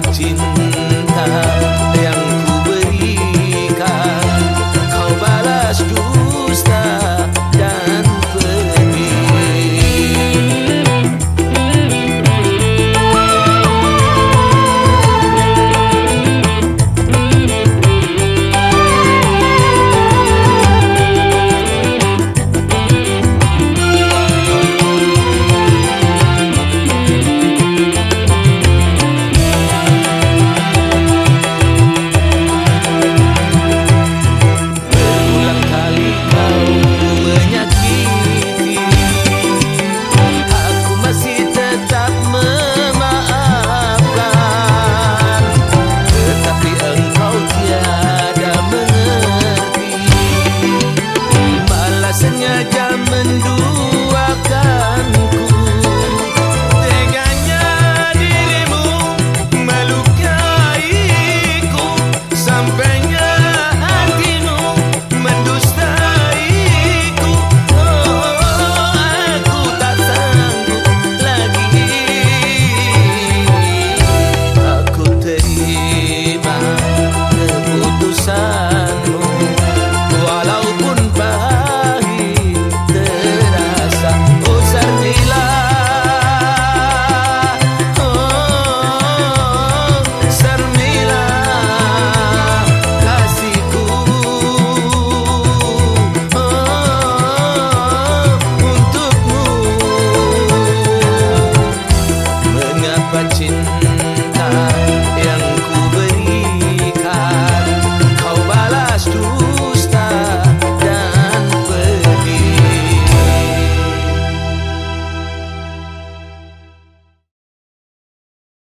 cinta